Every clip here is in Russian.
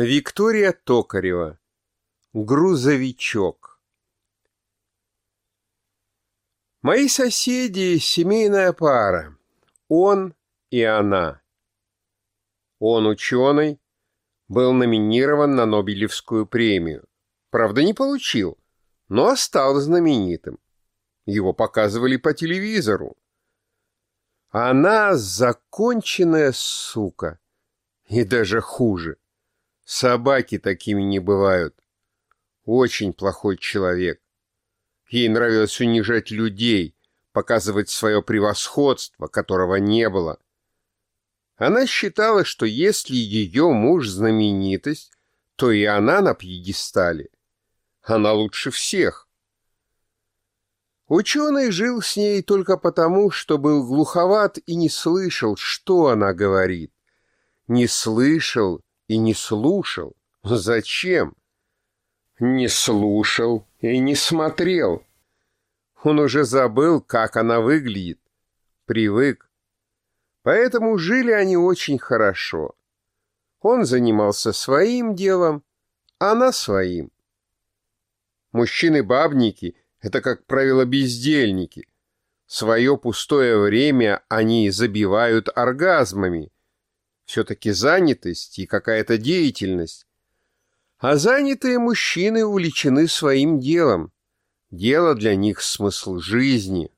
Виктория Токарева. Грузовичок. Мои соседи — семейная пара. Он и она. Он ученый, был номинирован на Нобелевскую премию. Правда, не получил, но стал знаменитым. Его показывали по телевизору. Она законченная сука. И даже хуже — Собаки такими не бывают. Очень плохой человек. Ей нравилось унижать людей, показывать свое превосходство, которого не было. Она считала, что если ее муж знаменитость, то и она на пьедестале. Она лучше всех. Ученый жил с ней только потому, что был глуховат и не слышал, что она говорит. Не слышал и не слушал. Зачем? Не слушал и не смотрел. Он уже забыл, как она выглядит. Привык. Поэтому жили они очень хорошо. Он занимался своим делом, она своим. Мужчины-бабники — это, как правило, бездельники. Свое пустое время они забивают оргазмами — все-таки занятость и какая-то деятельность. А занятые мужчины увлечены своим делом. Дело для них смысл жизни.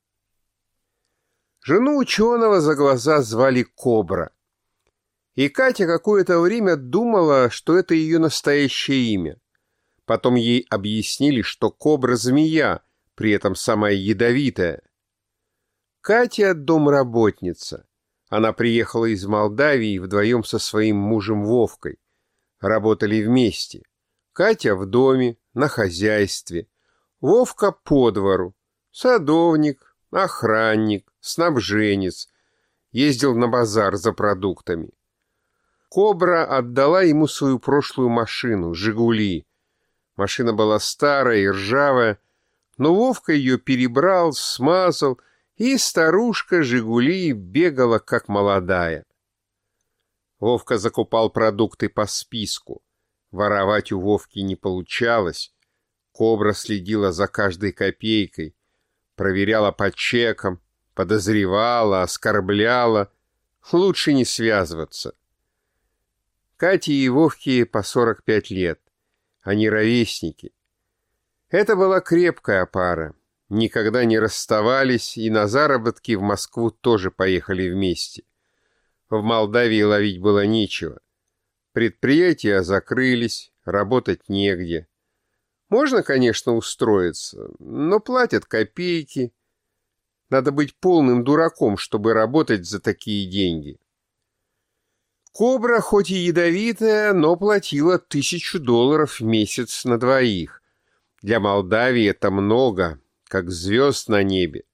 Жену ученого за глаза звали Кобра. И Катя какое-то время думала, что это ее настоящее имя. Потом ей объяснили, что кобра — змея, при этом самая ядовитая. Катя — домработница. Она приехала из Молдавии вдвоем со своим мужем Вовкой. Работали вместе. Катя в доме, на хозяйстве. Вовка по двору. Садовник, охранник, снабженец. Ездил на базар за продуктами. Кобра отдала ему свою прошлую машину, «Жигули». Машина была старая и ржавая, но Вовка ее перебрал, смазал и старушка «Жигули» бегала как молодая. Вовка закупал продукты по списку. Воровать у Вовки не получалось. Кобра следила за каждой копейкой, проверяла по чекам, подозревала, оскорбляла. Лучше не связываться. Кате и Вовке по 45 лет. Они ровесники. Это была крепкая пара никогда не расставались и на заработки в Москву тоже поехали вместе. В Молдавии ловить было нечего. Предприятия закрылись, работать негде. Можно, конечно, устроиться, но платят копейки. Надо быть полным дураком, чтобы работать за такие деньги. Кобра хоть и ядовитая, но платила тысячу долларов в месяц на двоих. Для Молдавии это много, как звезд на небе.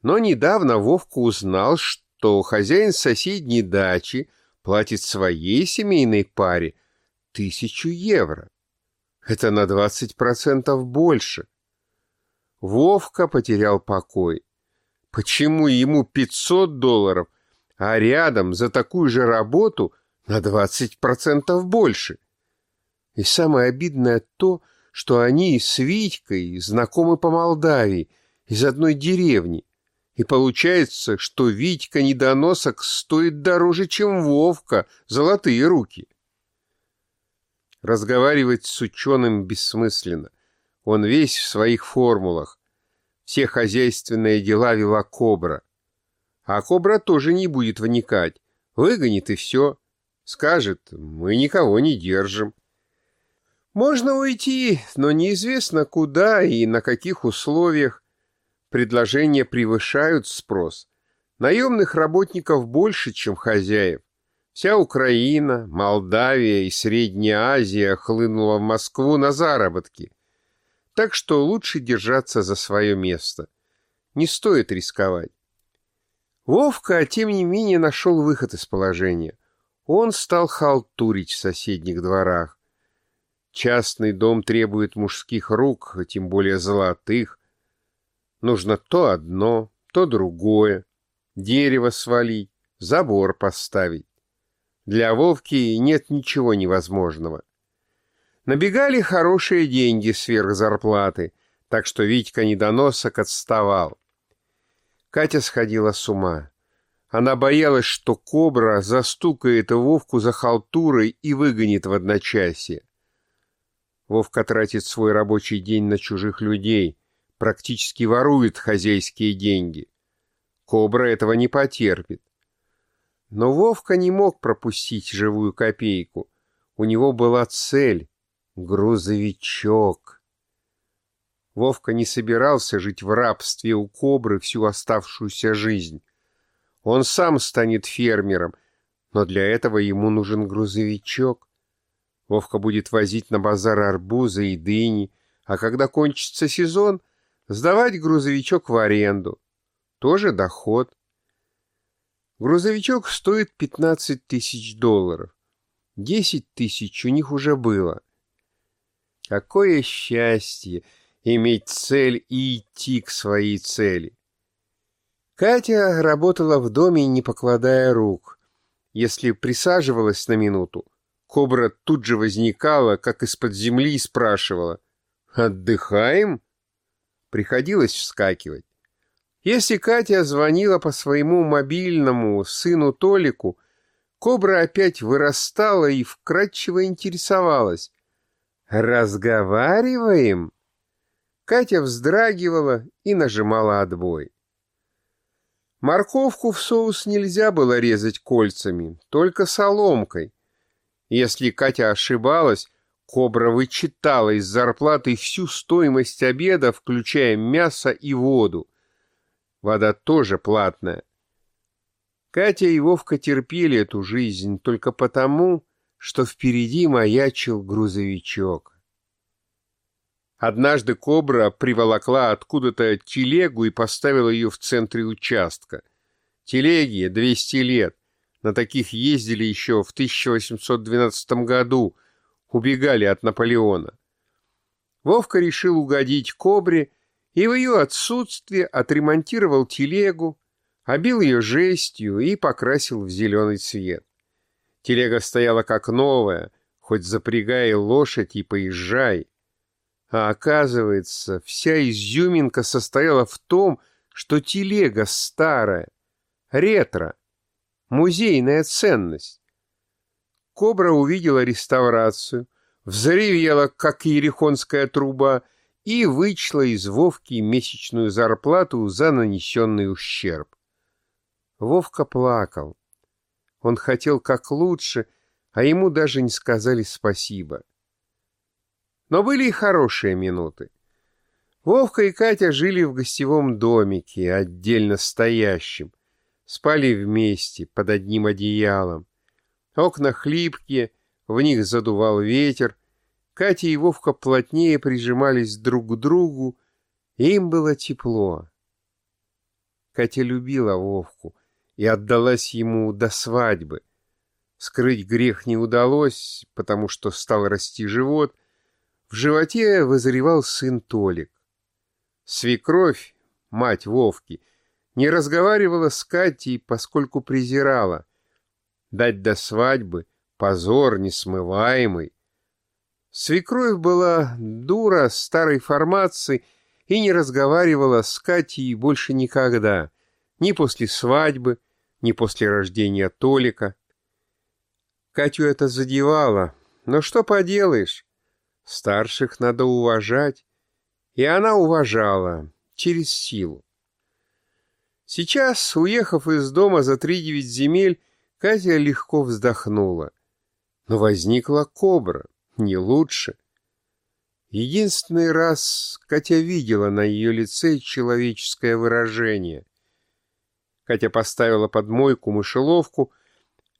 Но недавно Вовка узнал, что хозяин соседней дачи платит своей семейной паре тысячу евро. Это на 20% больше. Вовка потерял покой. Почему ему 500 долларов, а рядом за такую же работу на 20% больше? И самое обидное то, что они с Витькой знакомы по Молдавии, из одной деревни. И получается, что Витька недоносок стоит дороже, чем Вовка, золотые руки. Разговаривать с ученым бессмысленно. Он весь в своих формулах. Все хозяйственные дела вела Кобра. А Кобра тоже не будет вникать. Выгонит и все. Скажет, мы никого не держим. Можно уйти, но неизвестно куда и на каких условиях. Предложения превышают спрос. Наемных работников больше, чем хозяев. Вся Украина, Молдавия и Средняя Азия хлынула в Москву на заработки. Так что лучше держаться за свое место. Не стоит рисковать. Вовка, тем не менее, нашел выход из положения. Он стал халтурить в соседних дворах. Частный дом требует мужских рук, тем более золотых. Нужно то одно, то другое. Дерево свалить, забор поставить. Для Вовки нет ничего невозможного. Набегали хорошие деньги сверх зарплаты, так что Витька недоносок отставал. Катя сходила с ума. Она боялась, что кобра застукает Вовку за халтурой и выгонит в одночасье. Вовка тратит свой рабочий день на чужих людей, практически ворует хозяйские деньги. Кобра этого не потерпит. Но Вовка не мог пропустить живую копейку. У него была цель — грузовичок. Вовка не собирался жить в рабстве у кобры всю оставшуюся жизнь. Он сам станет фермером, но для этого ему нужен грузовичок. Вовка будет возить на базар арбузы и дыни, а когда кончится сезон, сдавать грузовичок в аренду. Тоже доход. Грузовичок стоит 15 тысяч долларов. 10 тысяч у них уже было. Какое счастье иметь цель и идти к своей цели. Катя работала в доме, не покладая рук. Если присаживалась на минуту, кобра тут же возникала, как из-под земли, и спрашивала «Отдыхаем?» Приходилось вскакивать. Если Катя звонила по своему мобильному сыну Толику, кобра опять вырастала и вкратчиво интересовалась. «Разговариваем?» Катя вздрагивала и нажимала отбой. Морковку в соус нельзя было резать кольцами, только соломкой. Если Катя ошибалась, Кобра вычитала из зарплаты всю стоимость обеда, включая мясо и воду. Вода тоже платная. Катя и Вовка терпели эту жизнь только потому, что впереди маячил грузовичок. Однажды кобра приволокла откуда-то телегу и поставила ее в центре участка. Телеге 200 лет. На таких ездили еще в 1812 году, убегали от Наполеона. Вовка решил угодить кобре и в ее отсутствие отремонтировал телегу, обил ее жестью и покрасил в зеленый цвет. Телега стояла как новая, хоть запрягай лошадь и поезжай. А оказывается, вся изюминка состояла в том, что телега старая, ретро, музейная ценность. Кобра увидела реставрацию, взревела, как ерехонская труба, и вычла из Вовки месячную зарплату за нанесенный ущерб. Вовка плакал. Он хотел как лучше, а ему даже не сказали спасибо. Но были и хорошие минуты. Вовка и Катя жили в гостевом домике, отдельно стоящем. Спали вместе, под одним одеялом. Окна хлипкие, в них задувал ветер. Катя и Вовка плотнее прижимались друг к другу, им было тепло. Катя любила Вовку и отдалась ему до свадьбы. Скрыть грех не удалось, потому что стал расти живот — в животе вызревал сын Толик. Свекровь, мать Вовки, не разговаривала с Катей, поскольку презирала. Дать до свадьбы позор несмываемый. Свекровь была дура старой формации и не разговаривала с Катей больше никогда, ни после свадьбы, ни после рождения Толика. Катю это задевало, но что поделаешь, Старших надо уважать, и она уважала через силу. Сейчас, уехав из дома за три-девять земель, Катя легко вздохнула. Но возникла кобра, не лучше. Единственный раз Катя видела на ее лице человеческое выражение. Катя поставила под мойку мышеловку,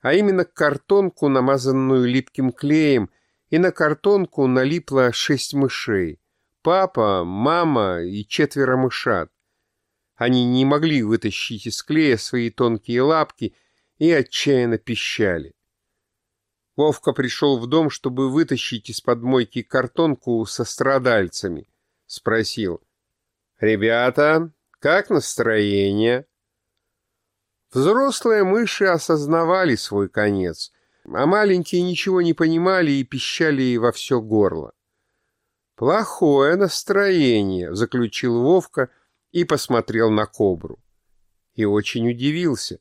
а именно картонку, намазанную липким клеем, и на картонку налипло шесть мышей. Папа, мама и четверо мышат. Они не могли вытащить из клея свои тонкие лапки и отчаянно пищали. Вовка пришел в дом, чтобы вытащить из-под мойки картонку со страдальцами. Спросил. «Ребята, как настроение?» Взрослые мыши осознавали свой конец — а маленькие ничего не понимали и пищали во все горло. «Плохое настроение», — заключил Вовка и посмотрел на кобру. И очень удивился.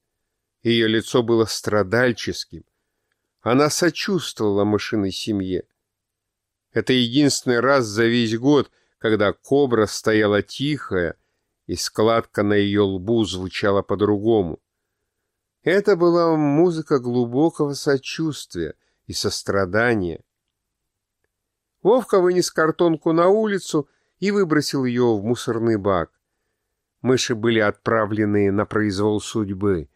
Ее лицо было страдальческим. Она сочувствовала мышиной семье. Это единственный раз за весь год, когда кобра стояла тихая, и складка на ее лбу звучала по-другому. Это была музыка глубокого сочувствия и сострадания. Вовка вынес картонку на улицу и выбросил ее в мусорный бак. Мыши были отправлены на произвол судьбы.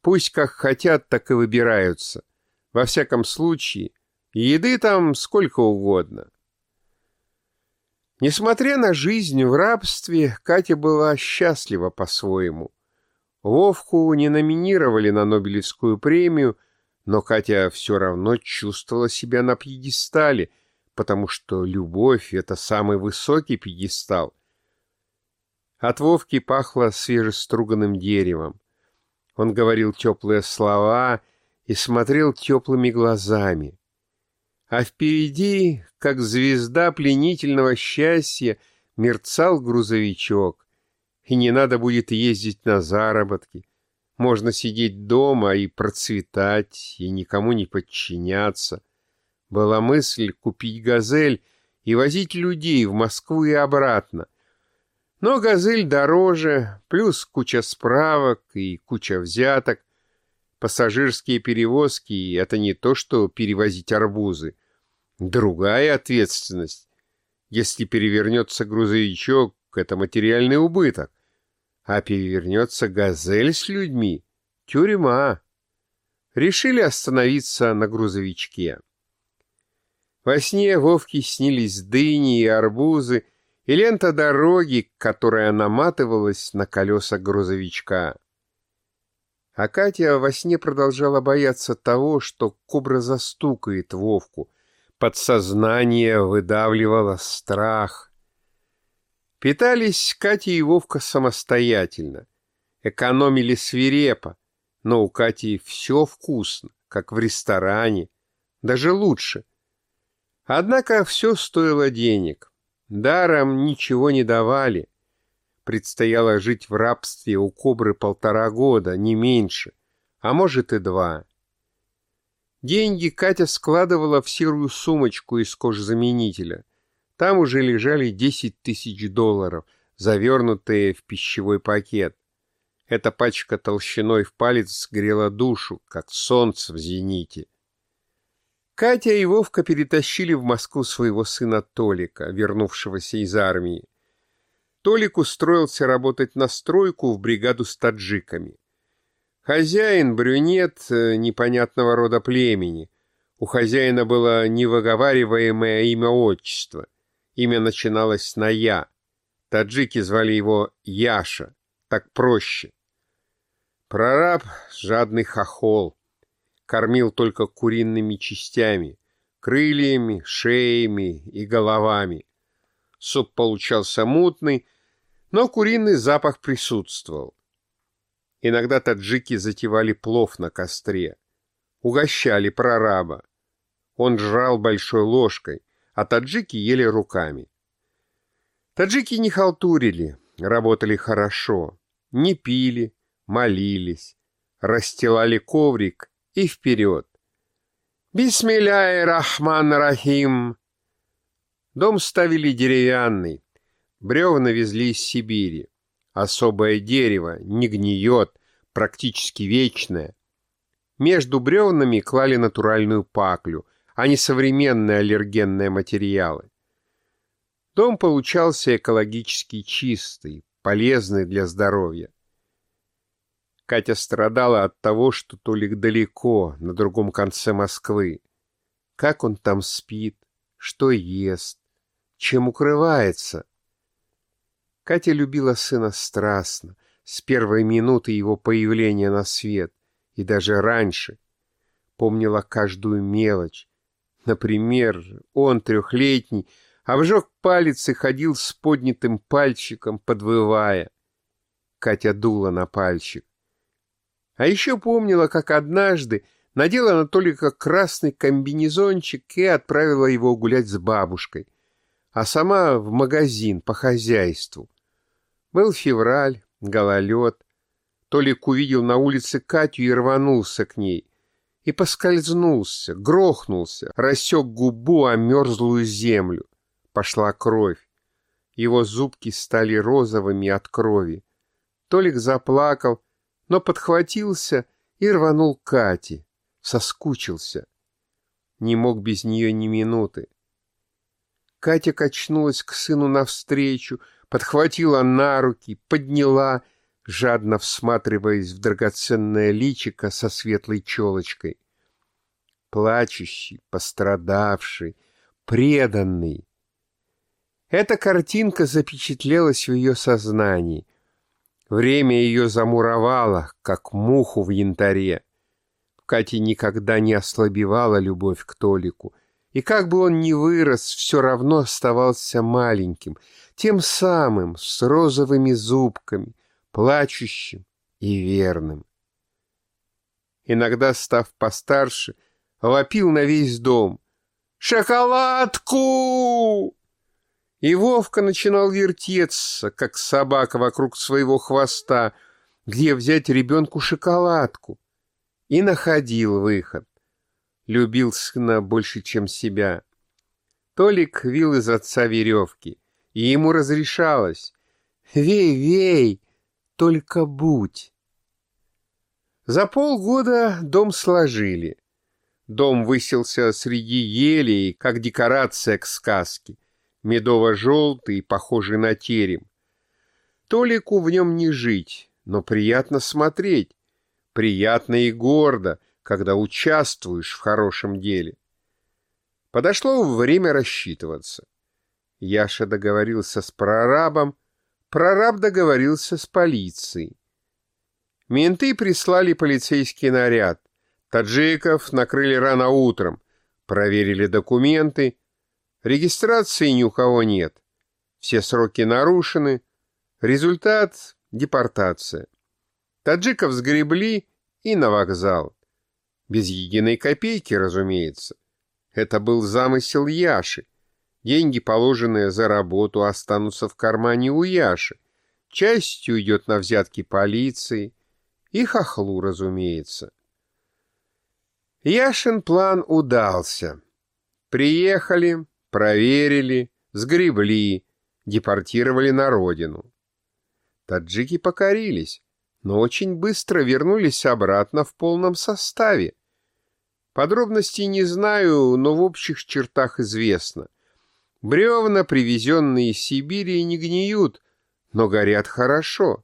Пусть как хотят, так и выбираются. Во всяком случае, еды там сколько угодно. Несмотря на жизнь в рабстве, Катя была счастлива по-своему. Вовку не номинировали на Нобелевскую премию, но Катя все равно чувствовала себя на пьедестале, потому что любовь — это самый высокий пьедестал. От Вовки пахло свежеструганным деревом. Он говорил теплые слова и смотрел теплыми глазами. А впереди, как звезда пленительного счастья, мерцал грузовичок. И не надо будет ездить на заработки. Можно сидеть дома и процветать, и никому не подчиняться. Была мысль купить «Газель» и возить людей в Москву и обратно. Но «Газель» дороже, плюс куча справок и куча взяток. Пассажирские перевозки — это не то, что перевозить арбузы. Другая ответственность. Если перевернется грузовичок, это материальный убыток. А перевернется газель с людьми — тюрьма. Решили остановиться на грузовичке. Во сне Вовке снились дыни и арбузы, и лента дороги, которая наматывалась на колеса грузовичка. А Катя во сне продолжала бояться того, что кобра застукает Вовку — Подсознание выдавливало страх. Питались Катя и Вовка самостоятельно. Экономили свирепо, но у Кати все вкусно, как в ресторане, даже лучше. Однако все стоило денег. Даром ничего не давали. Предстояло жить в рабстве у кобры полтора года, не меньше, а может и два. Деньги Катя складывала в серую сумочку из кожзаменителя. Там уже лежали 10 тысяч долларов, завернутые в пищевой пакет. Эта пачка толщиной в палец грела душу, как солнце в зените. Катя и Вовка перетащили в Москву своего сына Толика, вернувшегося из армии. Толик устроился работать на стройку в бригаду с таджиками. Хозяин — брюнет э, непонятного рода племени. У хозяина было невыговариваемое имя-отчество. Имя начиналось на «я». Таджики звали его Яша, так проще. Прораб — жадный хохол. Кормил только куриными частями, крыльями, шеями и головами. Суп получался мутный, но куриный запах присутствовал. Иногда таджики затевали плов на костре. Угощали прораба. Он жрал большой ложкой, а таджики ели руками. Таджики не халтурили, работали хорошо, не пили, молились, расстилали коврик и вперед. «Бисмилляй, Рахман Рахим!» Дом ставили деревянный, бревна везли из Сибири. Особое дерево, не гниет, практически вечное. Между бревнами клали натуральную паклю, а не современные аллергенные материалы. Дом получался экологически чистый, полезный для здоровья. Катя страдала от того, что Толик далеко, на другом конце Москвы. Как он там спит, что ест, чем укрывается. Катя любила сына страстно, с первой минуты его появления на свет, и даже раньше. Помнила каждую мелочь. Например, он, трехлетний, обжег палец и ходил с поднятым пальчиком, подвывая. Катя дула на пальчик. А еще помнила, как однажды надела на красный комбинезончик и отправила его гулять с бабушкой, а сама в магазин по хозяйству. Был февраль, гололед. Толик увидел на улице Катю и рванулся к ней. И поскользнулся, грохнулся, рассек губу о мерзлую землю. Пошла кровь. Его зубки стали розовыми от крови. Толик заплакал, но подхватился и рванул к Кате. Соскучился. Не мог без нее ни минуты. Катя качнулась к сыну навстречу, подхватила на руки, подняла, жадно всматриваясь в драгоценное личико со светлой челочкой. Плачущий, пострадавший, преданный. Эта картинка запечатлелась в ее сознании. Время ее замуровало, как муху в янтаре. В Кате никогда не ослабевала любовь к Толику, и как бы он ни вырос, все равно оставался маленьким, тем самым, с розовыми зубками, плачущим и верным. Иногда, став постарше, вопил на весь дом «Шоколадку!» И Вовка начинал вертеться, как собака вокруг своего хвоста, где взять ребенку шоколадку. И находил выход. Любил сына больше, чем себя. Толик вил из отца веревки, и ему разрешалось «Вей, вей, только будь». За полгода дом сложили. Дом высился среди елей, как декорация к сказке медово-желтый, похожий на терем. Толику в нем не жить, но приятно смотреть. Приятно и гордо, когда участвуешь в хорошем деле. Подошло время рассчитываться. Яша договорился с прорабом, прораб договорился с полицией. Менты прислали полицейский наряд. Таджиков накрыли рано утром, проверили документы Регистрации ни у кого нет. Все сроки нарушены. Результат — депортация. Таджиков сгребли и на вокзал. Без единой копейки, разумеется. Это был замысел Яши. Деньги, положенные за работу, останутся в кармане у Яши. Часть уйдет на взятки полиции. И хохлу, разумеется. Яшин план удался. Приехали, проверили, сгребли, депортировали на родину. Таджики покорились, но очень быстро вернулись обратно в полном составе. Подробностей не знаю, но в общих чертах известно. Бревна, привезенные из Сибири, не гниют, но горят хорошо.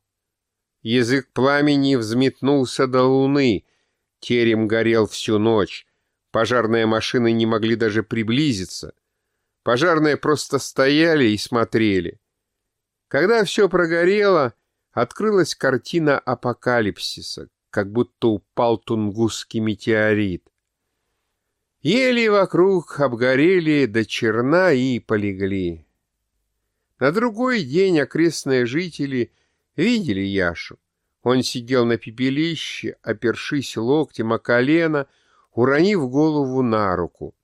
Язык пламени взметнулся до луны, терем горел всю ночь, пожарные машины не могли даже приблизиться — Пожарные просто стояли и смотрели. Когда все прогорело, открылась картина апокалипсиса, как будто упал тунгусский метеорит. Ели вокруг обгорели до черна и полегли. На другой день окрестные жители видели Яшу. Он сидел на пепелище, опершись локтем о колено, уронив голову на руку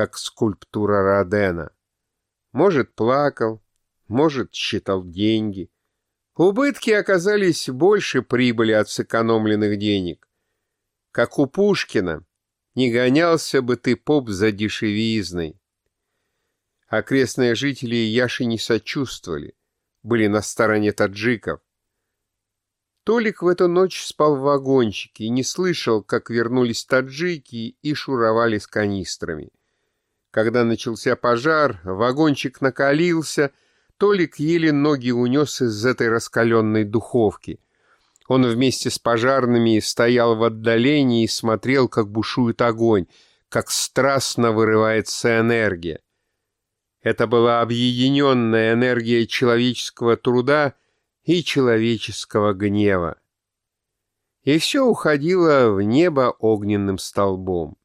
как скульптура Родена. Может, плакал, может, считал деньги. Убытки оказались больше прибыли от сэкономленных денег. Как у Пушкина, не гонялся бы ты, поп, за дешевизной. Окрестные жители Яши не сочувствовали, были на стороне таджиков. Толик в эту ночь спал в вагончике и не слышал, как вернулись таджики и шуровали с канистрами. Когда начался пожар, вагончик накалился, Толик еле ноги унес из этой раскаленной духовки. Он вместе с пожарными стоял в отдалении и смотрел, как бушует огонь, как страстно вырывается энергия. Это была объединенная энергия человеческого труда и человеческого гнева. И все уходило в небо огненным столбом.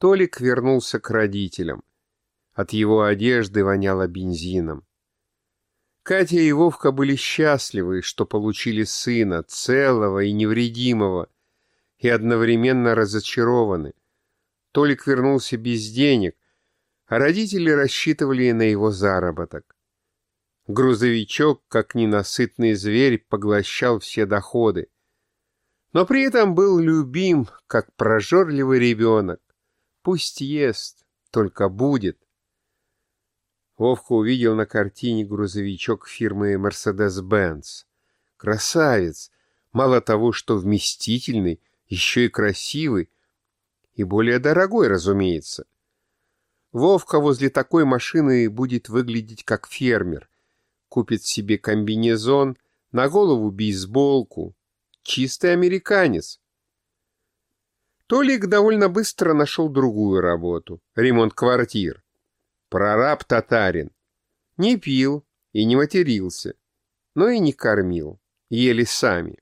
Толик вернулся к родителям. От его одежды воняло бензином. Катя и Вовка были счастливы, что получили сына, целого и невредимого. и одновременно разочарованы. Толик вернулся без денег, а родители рассчитывали на его заработок. Грузовичок, как ненасытный зверь, поглощал все доходы. Но при этом был любим, как прожорливый ребенок. Пусть ест, только будет. Вовка увидел на картине грузовичок фирмы Mercedes-Benz. Красавец! Мало того, что вместительный, еще и красивый. И более дорогой, разумеется. Вовка возле такой машины будет выглядеть как фермер. Купит себе комбинезон, на голову бейсболку. Чистый американец. Толик довольно быстро нашел другую работу — ремонт квартир. Прораб татарин. Не пил и не матерился, но и не кормил, ели сами.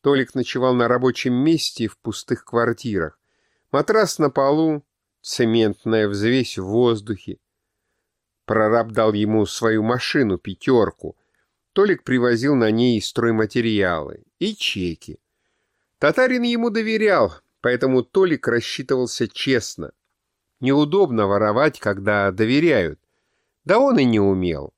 Толик ночевал на рабочем месте в пустых квартирах. Матрас на полу, цементная взвесь в воздухе. Прораб дал ему свою машину, пятерку. Толик привозил на ней стройматериалы и чеки. Татарин ему доверял, поэтому Толик рассчитывался честно. Неудобно воровать, когда доверяют. Да он и не умел.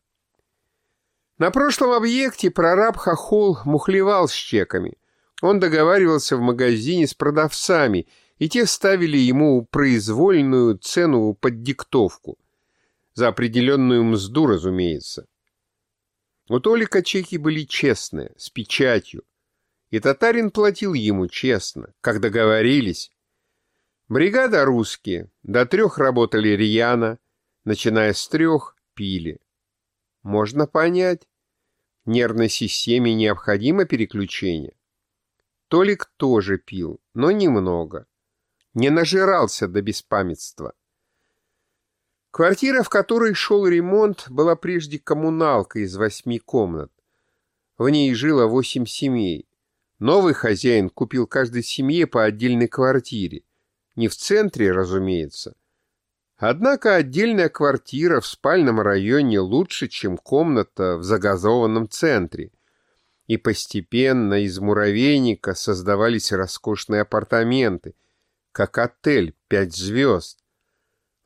На прошлом объекте прораб Хохол мухлевал с чеками. Он договаривался в магазине с продавцами — и те ставили ему произвольную цену под диктовку. За определенную мзду, разумеется. У Толика чеки были честные, с печатью, и татарин платил ему честно, как договорились. Бригада русские, до трех работали рьяно, начиная с трех пили. Можно понять, нервной системе необходимо переключение. Толик тоже пил, но немного не нажирался до беспамятства. Квартира, в которой шел ремонт, была прежде коммуналкой из восьми комнат. В ней жило восемь семей. Новый хозяин купил каждой семье по отдельной квартире. Не в центре, разумеется. Однако отдельная квартира в спальном районе лучше, чем комната в загазованном центре. И постепенно из муравейника создавались роскошные апартаменты – как отель «Пять звезд».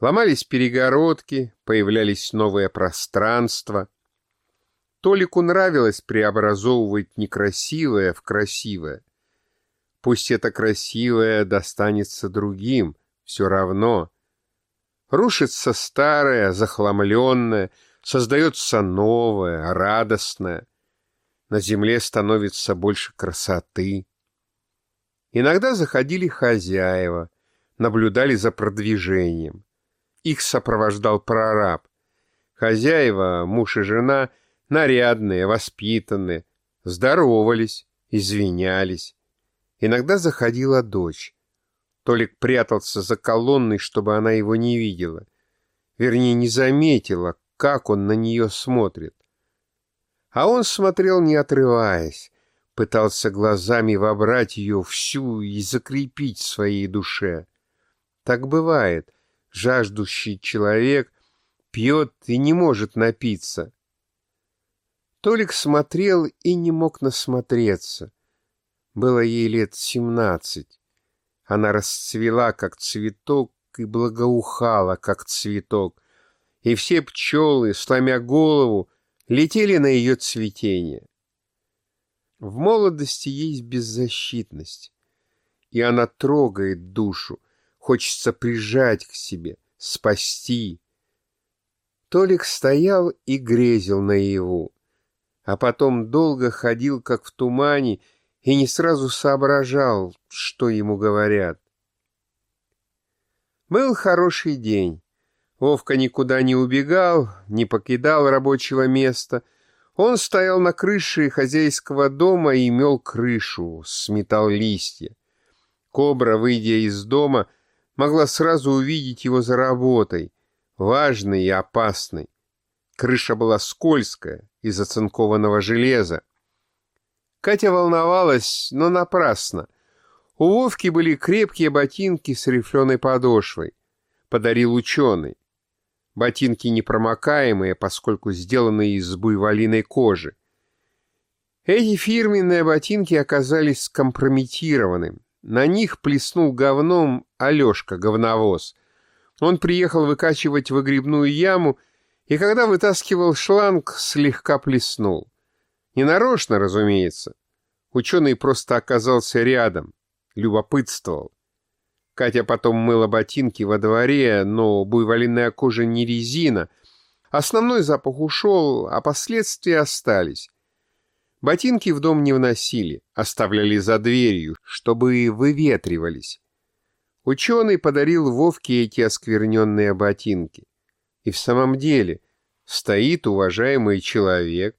Ломались перегородки, появлялись новые пространства. Толику нравилось преобразовывать некрасивое в красивое. Пусть это красивое достанется другим, все равно. Рушится старое, захламленное, создается новое, радостное. На земле становится больше красоты. Иногда заходили хозяева, наблюдали за продвижением. Их сопровождал прораб. Хозяева, муж и жена, нарядные, воспитанные, здоровались, извинялись. Иногда заходила дочь. Толик прятался за колонной, чтобы она его не видела. Вернее, не заметила, как он на нее смотрит. А он смотрел, не отрываясь, пытался глазами вобрать ее всю и закрепить в своей душе. Так бывает, жаждущий человек пьет и не может напиться. Толик смотрел и не мог насмотреться. Было ей лет семнадцать. Она расцвела, как цветок, и благоухала, как цветок. И все пчелы, сломя голову, летели на ее цветение. В молодости есть беззащитность, и она трогает душу, хочется прижать к себе, спасти. Толик стоял и грезил наяву, а потом долго ходил, как в тумане, и не сразу соображал, что ему говорят. Был хороший день. Вовка никуда не убегал, не покидал рабочего места — он стоял на крыше хозяйского дома и мел крышу, сметал листья. Кобра, выйдя из дома, могла сразу увидеть его за работой, важной и опасной. Крыша была скользкая, из оцинкованного железа. Катя волновалась, но напрасно. У Вовки были крепкие ботинки с рифленой подошвой. Подарил ученый. Ботинки непромокаемые, поскольку сделаны из буйволиной кожи. Эти фирменные ботинки оказались скомпрометированы. На них плеснул говном Алешка, говновоз. Он приехал выкачивать выгребную яму, и когда вытаскивал шланг, слегка плеснул. Ненарочно, разумеется. Ученый просто оказался рядом, любопытствовал. Катя потом мыла ботинки во дворе, но буйволиная кожа не резина. Основной запах ушел, а последствия остались. Ботинки в дом не вносили, оставляли за дверью, чтобы выветривались. Ученый подарил Вовке эти оскверненные ботинки. И в самом деле стоит уважаемый человек,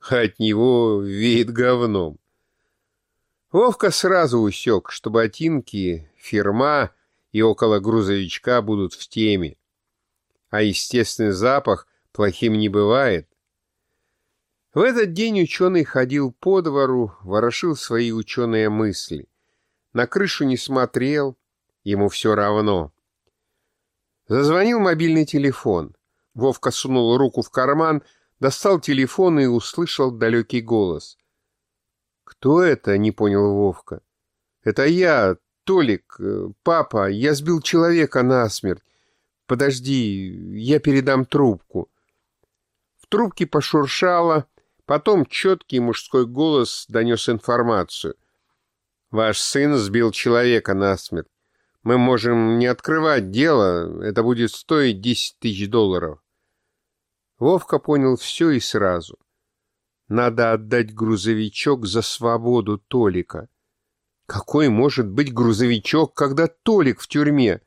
от него веет говном. Вовка сразу усек, что ботинки, фирма и около грузовичка будут в теме. А естественный запах плохим не бывает. В этот день ученый ходил по двору, ворошил свои ученые мысли. На крышу не смотрел, ему все равно. Зазвонил мобильный телефон. Вовка сунул руку в карман, достал телефон и услышал далекий голос. «Кто это?» — не понял Вовка. «Это я, Толик, э, папа, я сбил человека насмерть. Подожди, я передам трубку». В трубке пошуршало, потом четкий мужской голос донес информацию. «Ваш сын сбил человека насмерть. Мы можем не открывать дело, это будет стоить 10 тысяч долларов». Вовка понял все и сразу — надо отдать грузовичок за свободу Толика. Какой может быть грузовичок, когда Толик в тюрьме?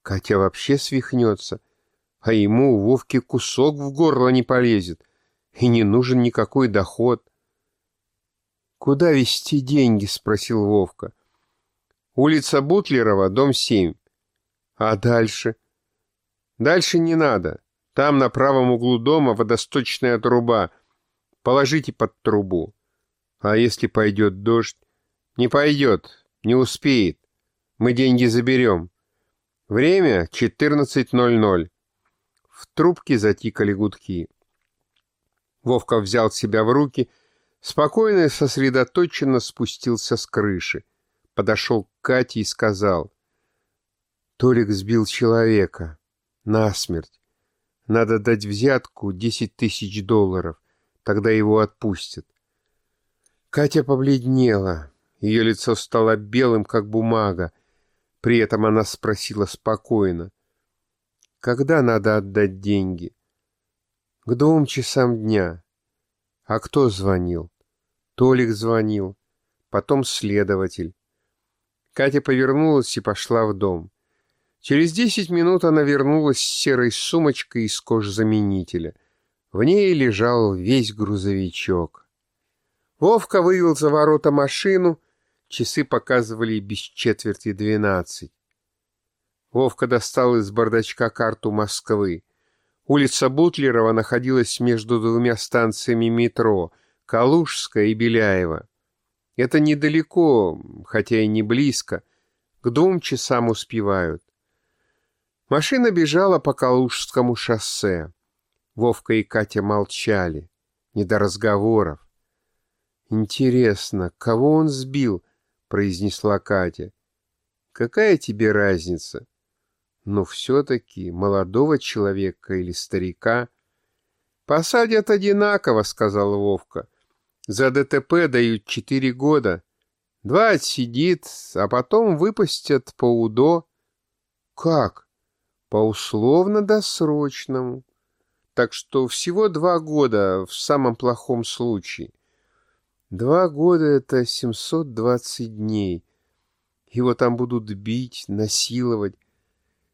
Катя вообще свихнется, а ему у Вовки кусок в горло не полезет, и не нужен никакой доход. «Куда везти деньги?» — спросил Вовка. «Улица Бутлерова, дом 7. А дальше?» «Дальше не надо. Там на правом углу дома водосточная труба — Положите под трубу. А если пойдет дождь? Не пойдет, не успеет. Мы деньги заберем. Время 14.00. В трубке затикали гудки. Вовка взял себя в руки, спокойно и сосредоточенно спустился с крыши. Подошел к Кате и сказал. Толик сбил человека. Насмерть. Надо дать взятку 10 тысяч долларов. Тогда его отпустят. Катя побледнела. Ее лицо стало белым, как бумага. При этом она спросила спокойно. «Когда надо отдать деньги?» «К двум часам дня». «А кто звонил?» «Толик звонил. Потом следователь». Катя повернулась и пошла в дом. Через десять минут она вернулась с серой сумочкой из кожзаменителя — в ней лежал весь грузовичок. Вовка вывел за ворота машину, часы показывали без четверти двенадцать. Вовка достал из бардачка карту Москвы. Улица Бутлерова находилась между двумя станциями метро — Калужская и Беляева. Это недалеко, хотя и не близко. К двум часам успевают. Машина бежала по Калужскому шоссе. Вовка и Катя молчали, не до разговоров. «Интересно, кого он сбил?» — произнесла Катя. «Какая тебе разница? Но все-таки молодого человека или старика?» «Посадят одинаково», — сказал Вовка. «За ДТП дают четыре года. Два отсидит, а потом выпустят по УДО». «Как?» «По условно-досрочному» так что всего два года в самом плохом случае. Два года — это 720 дней. Его там будут бить, насиловать.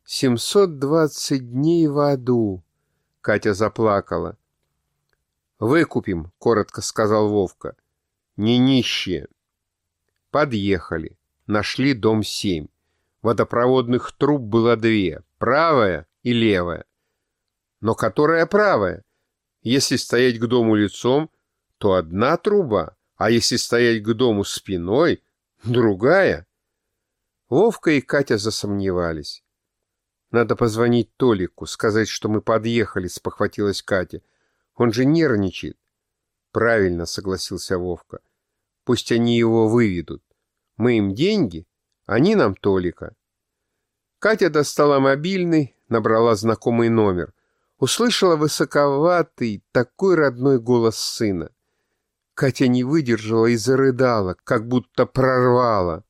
720 дней в аду. Катя заплакала. «Выкупим», — коротко сказал Вовка. «Не нищие». Подъехали. Нашли дом семь. Водопроводных труб было две, правая и левая но которая правая. Если стоять к дому лицом, то одна труба, а если стоять к дому спиной, другая. Вовка и Катя засомневались. Надо позвонить Толику, сказать, что мы подъехали, спохватилась Катя. Он же нервничает. Правильно, согласился Вовка. Пусть они его выведут. Мы им деньги, они нам Толика. Катя достала мобильный, набрала знакомый номер. Услышала высоковатый, такой родной голос сына. Катя не выдержала и зарыдала, как будто прорвала.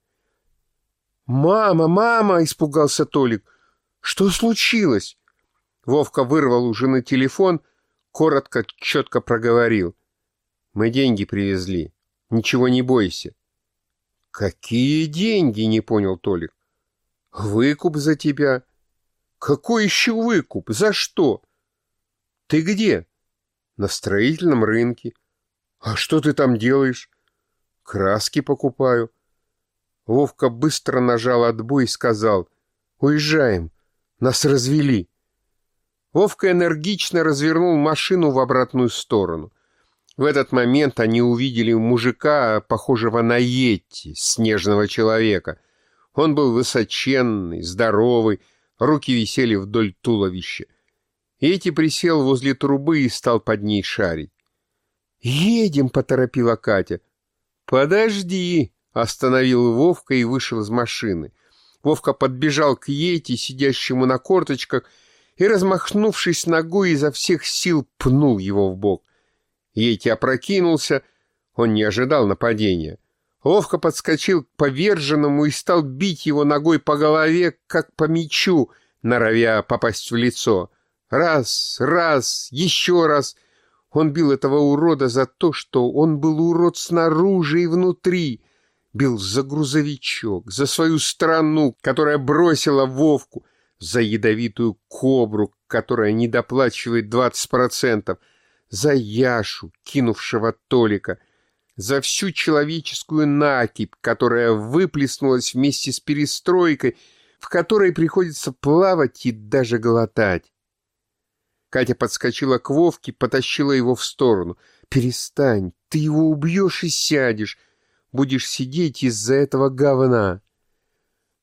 «Мама, мама!» — испугался Толик. «Что случилось?» Вовка вырвал у жены телефон, коротко, четко проговорил. «Мы деньги привезли. Ничего не бойся». «Какие деньги?» — не понял Толик. «Выкуп за тебя». «Какой еще выкуп? За что?» «Ты где?» «На строительном рынке». «А что ты там делаешь?» «Краски покупаю». Вовка быстро нажал отбой и сказал «Уезжаем, нас развели». Вовка энергично развернул машину в обратную сторону. В этот момент они увидели мужика, похожего на Йетти, снежного человека. Он был высоченный, здоровый, руки висели вдоль туловища. Йетти присел возле трубы и стал под ней шарить. «Едем!» — поторопила Катя. «Подожди!» — остановил Вовка и вышел из машины. Вовка подбежал к Йети, сидящему на корточках, и, размахнувшись ногой, изо всех сил пнул его в бок. Йети опрокинулся, он не ожидал нападения. Ловко подскочил к поверженному и стал бить его ногой по голове, как по мячу, норовя попасть в лицо. Раз, раз, еще раз. Он бил этого урода за то, что он был урод снаружи и внутри. Бил за грузовичок, за свою страну, которая бросила Вовку, за ядовитую кобру, которая не доплачивает 20%, за Яшу, кинувшего Толика, за всю человеческую накипь, которая выплеснулась вместе с перестройкой, в которой приходится плавать и даже глотать. Катя подскочила к Вовке, потащила его в сторону. «Перестань, ты его убьешь и сядешь. Будешь сидеть из-за этого говна».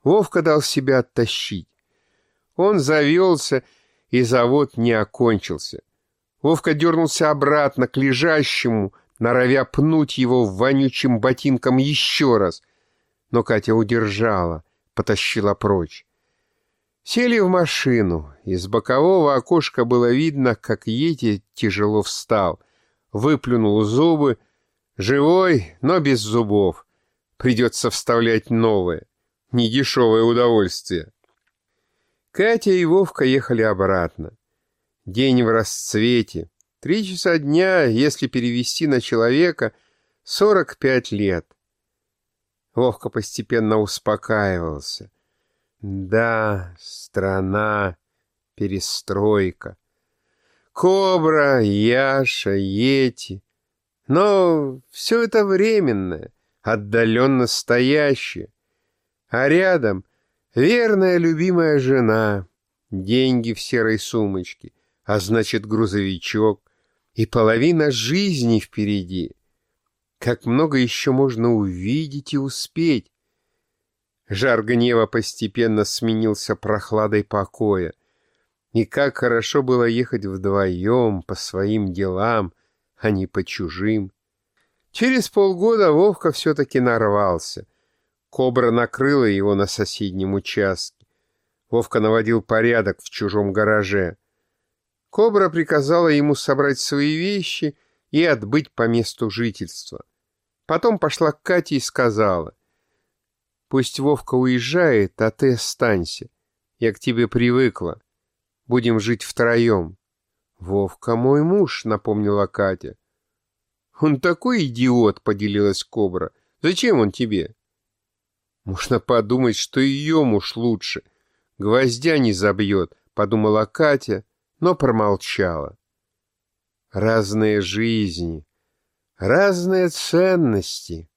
Вовка дал себя оттащить. Он завелся, и завод не окончился. Вовка дернулся обратно к лежащему, норовя пнуть его вонючим ботинком еще раз. Но Катя удержала, потащила прочь. Сели в машину. Из бокового окошка было видно, как Ети тяжело встал. Выплюнул зубы. Живой, но без зубов. Придется вставлять новые. Недешевое удовольствие. Катя и Вовка ехали обратно. День в расцвете. Три часа дня, если перевести на человека, сорок пять лет. Вовка постепенно успокаивался. Да, страна, перестройка. Кобра, Яша, Ети. Но все это временное, отдаленно стоящее. А рядом Верная любимая жена, деньги в серой сумочке, а значит грузовичок и половина жизни впереди. Как много еще можно увидеть и успеть. Жар гнева постепенно сменился прохладой покоя. И как хорошо было ехать вдвоем по своим делам, а не по чужим. Через полгода Вовка все-таки нарвался. Кобра накрыла его на соседнем участке. Вовка наводил порядок в чужом гараже. Кобра приказала ему собрать свои вещи и отбыть по месту жительства. Потом пошла к Кате и сказала, «Пусть Вовка уезжает, а ты останься. Я к тебе привыкла. Будем жить втроем». «Вовка мой муж», — напомнила Катя. «Он такой идиот», — поделилась Кобра. «Зачем он тебе?» Можно подумать, что ее муж лучше. Гвоздя не забьет, подумала Катя, но промолчала. Разные жизни, разные ценности.